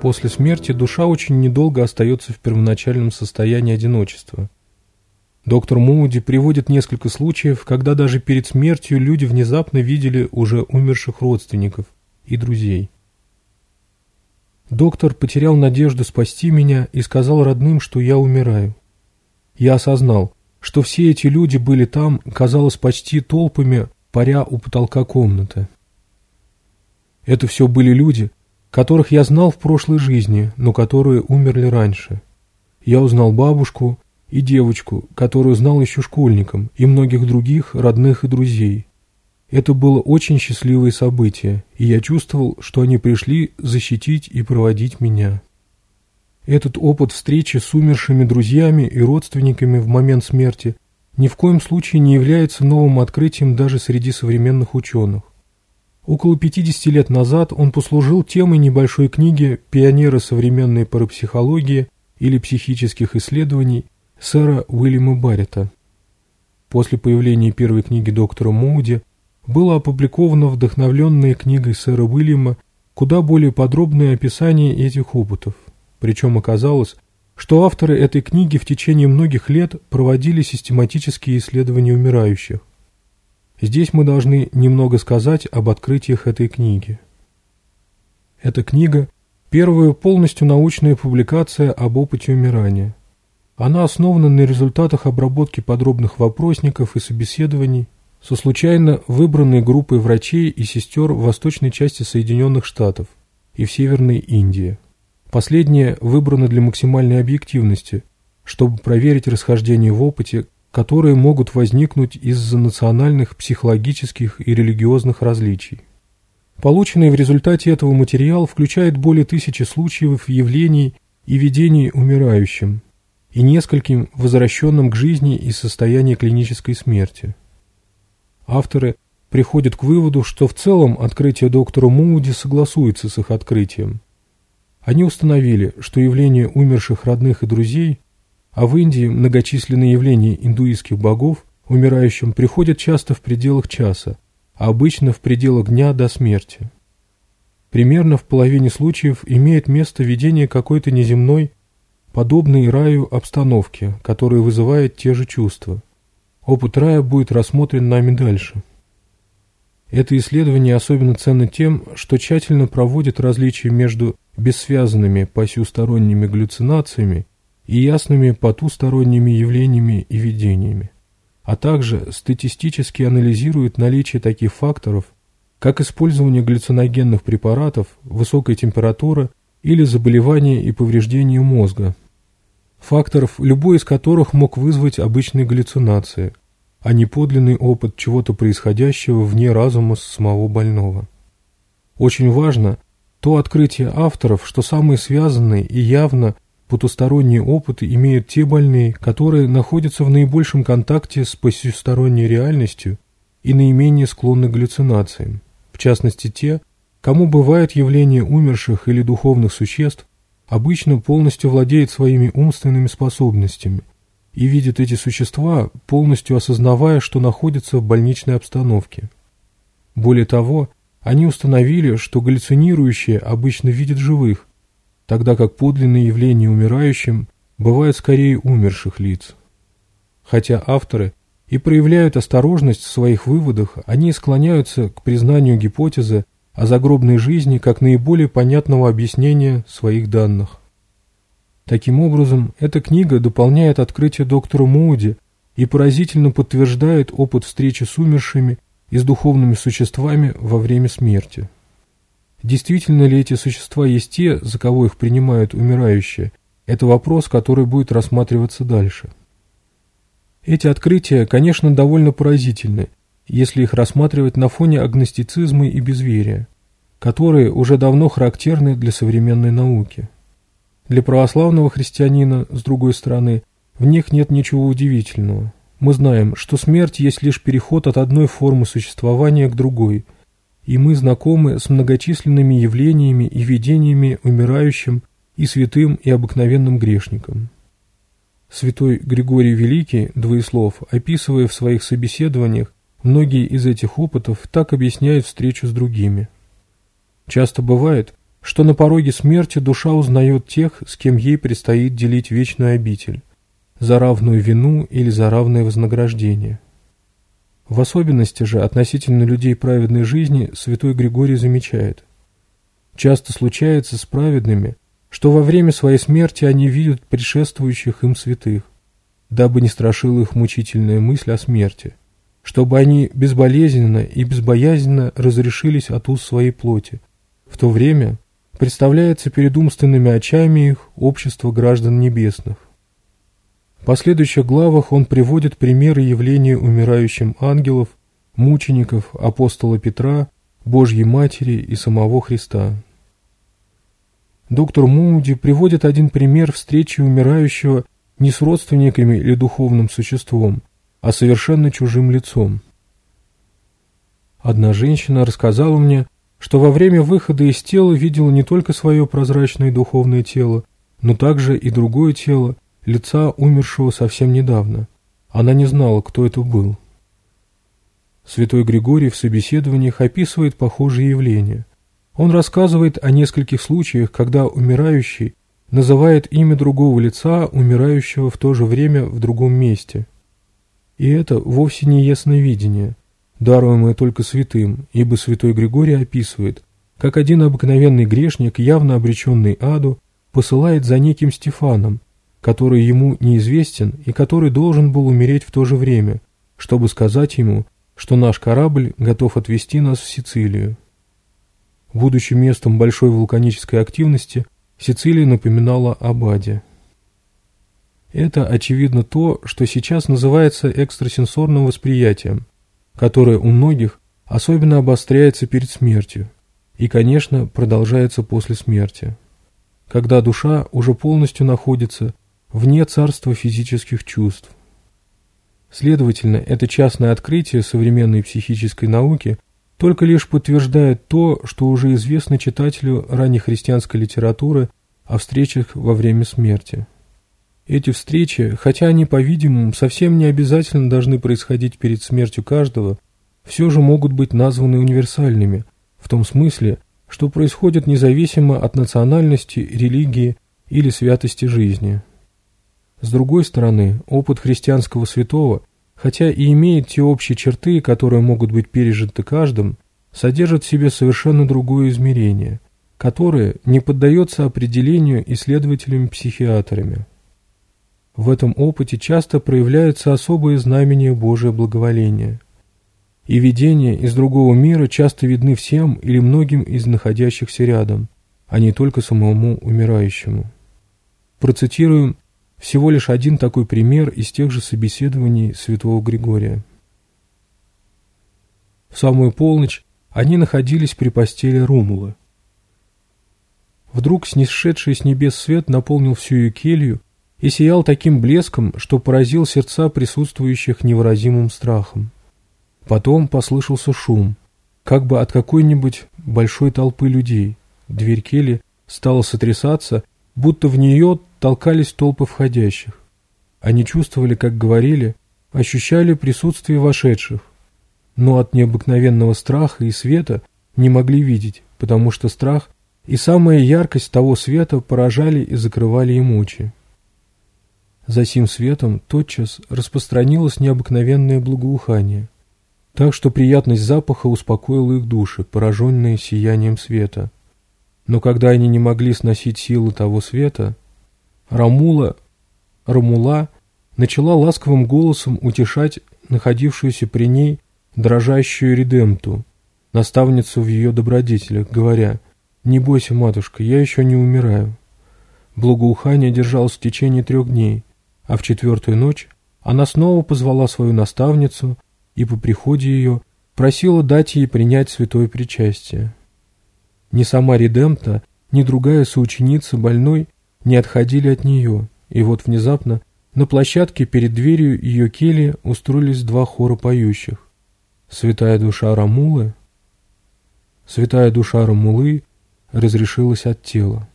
После смерти душа очень недолго остается в первоначальном состоянии одиночества. Доктор Моуди приводит несколько случаев, когда даже перед смертью люди внезапно видели уже умерших родственников и друзей. Доктор потерял надежду спасти меня и сказал родным, что я умираю. Я осознал, что все эти люди были там, казалось, почти толпами, паря у потолка комнаты. Это все были люди, которых я знал в прошлой жизни, но которые умерли раньше. Я узнал бабушку и девочку, которую знал еще школьником, и многих других родных и друзей. Это было очень счастливое событие, и я чувствовал, что они пришли защитить и проводить меня. Этот опыт встречи с умершими друзьями и родственниками в момент смерти ни в коем случае не является новым открытием даже среди современных ученых. Около 50 лет назад он послужил темой небольшой книги «Пионеры современной парапсихологии» или психических исследований сэра Уильяма Баррета. После появления первой книги доктора Моуди было опубликовано вдохновленное книгой сэра Уильяма куда более подробное описание этих опытов. Причем оказалось, что авторы этой книги в течение многих лет проводили систематические исследования умирающих. Здесь мы должны немного сказать об открытиях этой книги. Эта книга – первая полностью научная публикация об опыте умирания. Она основана на результатах обработки подробных вопросников и собеседований со случайно выбранной группой врачей и сестер в восточной части Соединенных Штатов и в Северной Индии. Последняя выбрана для максимальной объективности, чтобы проверить расхождение в опыте которые могут возникнуть из-за национальных, психологических и религиозных различий. Полученный в результате этого материал включает более тысячи случаев, явлений и видений умирающим и нескольким возвращенным к жизни из состояния клинической смерти. Авторы приходят к выводу, что в целом открытие доктора Мууди согласуется с их открытием. Они установили, что явление умерших родных и друзей а в Индии многочисленные явления индуистских богов умирающим приходят часто в пределах часа, а обычно в пределах дня до смерти. Примерно в половине случаев имеет место видение какой-то неземной, подобной раю обстановки, которая вызывает те же чувства. Опыт рая будет рассмотрен нами дальше. Это исследование особенно ценно тем, что тщательно проводит различия между бессвязанными посюсторонними галлюцинациями и ясными потусторонними явлениями и видениями, а также статистически анализирует наличие таких факторов, как использование глюциногенных препаратов, высокая температура или заболевание и повреждение мозга, факторов, любой из которых мог вызвать обычные галлюцинации, а не подлинный опыт чего-то происходящего вне разума самого больного. Очень важно то открытие авторов, что самые связанные и явно – Потусторонние опыт имеют те больные, которые находятся в наибольшем контакте с посесторонней реальностью и наименее склонны к галлюцинациям, в частности те, кому бывает явление умерших или духовных существ, обычно полностью владеет своими умственными способностями и видит эти существа, полностью осознавая, что находятся в больничной обстановке. Более того, они установили, что галлюцинирующие обычно видят живых, тогда как подлинные явления умирающим бывают скорее умерших лиц. Хотя авторы и проявляют осторожность в своих выводах, они склоняются к признанию гипотезы о загробной жизни как наиболее понятного объяснения своих данных. Таким образом, эта книга дополняет открытие доктора Моуди и поразительно подтверждает опыт встречи с умершими и с духовными существами во время смерти. Действительно ли эти существа есть те, за кого их принимают умирающие, это вопрос, который будет рассматриваться дальше. Эти открытия, конечно, довольно поразительны, если их рассматривать на фоне агностицизма и безверия, которые уже давно характерны для современной науки. Для православного христианина, с другой стороны, в них нет ничего удивительного. Мы знаем, что смерть есть лишь переход от одной формы существования к другой – и мы знакомы с многочисленными явлениями и видениями умирающим и святым и обыкновенным грешником. Святой Григорий Великий, двоеслов, описывая в своих собеседованиях многие из этих опытов, так объясняет встречу с другими. Часто бывает, что на пороге смерти душа узнает тех, с кем ей предстоит делить вечную обитель, за равную вину или за равное вознаграждение – в особенности же относительно людей праведной жизни святой Григорий замечает. Часто случается с праведными, что во время своей смерти они видят предшествующих им святых, дабы не страшила их мучительная мысль о смерти, чтобы они безболезненно и безбоязненно разрешились от уз своей плоти, в то время представляется перед умственными очами их общество граждан небесных. В последующих главах он приводит примеры явления умирающим ангелов, мучеников, апостола Петра, Божьей Матери и самого Христа. Доктор Моуди приводит один пример встречи умирающего не с родственниками или духовным существом, а совершенно чужим лицом. Одна женщина рассказала мне, что во время выхода из тела видела не только свое прозрачное духовное тело, но также и другое тело, лица умершего совсем недавно. Она не знала, кто это был. Святой Григорий в собеседованиях описывает похожие явления. Он рассказывает о нескольких случаях, когда умирающий называет имя другого лица, умирающего в то же время в другом месте. И это вовсе не ясновидение, даруемое только святым, ибо святой Григорий описывает, как один обыкновенный грешник, явно обреченный аду, посылает за неким Стефаном, который ему неизвестен и который должен был умереть в то же время, чтобы сказать ему, что наш корабль готов отвезти нас в Сицилию. Будучи местом большой вулканической активности, Сицилия напоминала Абаде. Это, очевидно, то, что сейчас называется экстрасенсорным восприятием, которое у многих особенно обостряется перед смертью и, конечно, продолжается после смерти, когда душа уже полностью находится вне царства физических чувств. Следовательно, это частное открытие современной психической науки только лишь подтверждает то, что уже известно читателю раннехристианской литературы о встречах во время смерти. Эти встречи, хотя они, по-видимому, совсем не обязательно должны происходить перед смертью каждого, все же могут быть названы универсальными, в том смысле, что происходят независимо от национальности, религии или святости жизни. С другой стороны, опыт христианского святого, хотя и имеет те общие черты, которые могут быть пережиты каждым, содержит в себе совершенно другое измерение, которое не поддается определению исследователями-психиатрами. В этом опыте часто проявляются особые знамения Божия благоволения. И видения из другого мира часто видны всем или многим из находящихся рядом, а не только самому умирающему. Процитируем всего лишь один такой пример из тех же собеседований святого Григория. В самую полночь они находились при постели Румулы. Вдруг снисшедший с небес свет наполнил всю ее келью и сиял таким блеском, что поразил сердца присутствующих невыразимым страхом. Потом послышался шум, как бы от какой-нибудь большой толпы людей. Дверь кели стала сотрясаться, будто в нее толкались толпы входящих. Они чувствовали, как говорили, ощущали присутствие вошедших, но от необыкновенного страха и света не могли видеть, потому что страх и самая яркость того света поражали и закрывали им очи. За сим светом тотчас распространилось необыкновенное благоухание, так что приятность запаха успокоила их души, пораженные сиянием света. Но когда они не могли сносить силу того света – Рамула, Рамула начала ласковым голосом утешать находившуюся при ней дрожащую Редемту, наставницу в ее добродетелях, говоря «Не бойся, матушка, я еще не умираю». Благоухание держалось в течение трех дней, а в четвертую ночь она снова позвала свою наставницу и по приходе ее просила дать ей принять святое причастие. Ни сама Редемта, ни другая соученица больной не отходили от нее, и вот внезапно на площадке перед дверью ее кельи устроились два хора поющих. «Святая душа Рамулы» «Святая душа Рамулы» разрешилась от тела.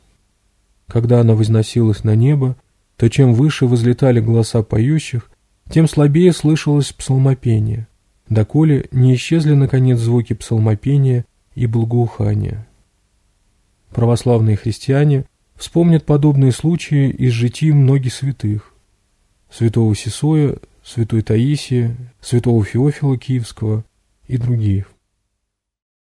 Когда она возносилась на небо, то чем выше возлетали голоса поющих, тем слабее слышалось псалмопение, доколе не исчезли, наконец, звуки псалмопения и благоухания. Православные христиане Вспомнят подобные случаи из житий многих святых. Святого Сесоя, святой Таисия, святого Феофила Киевского и других.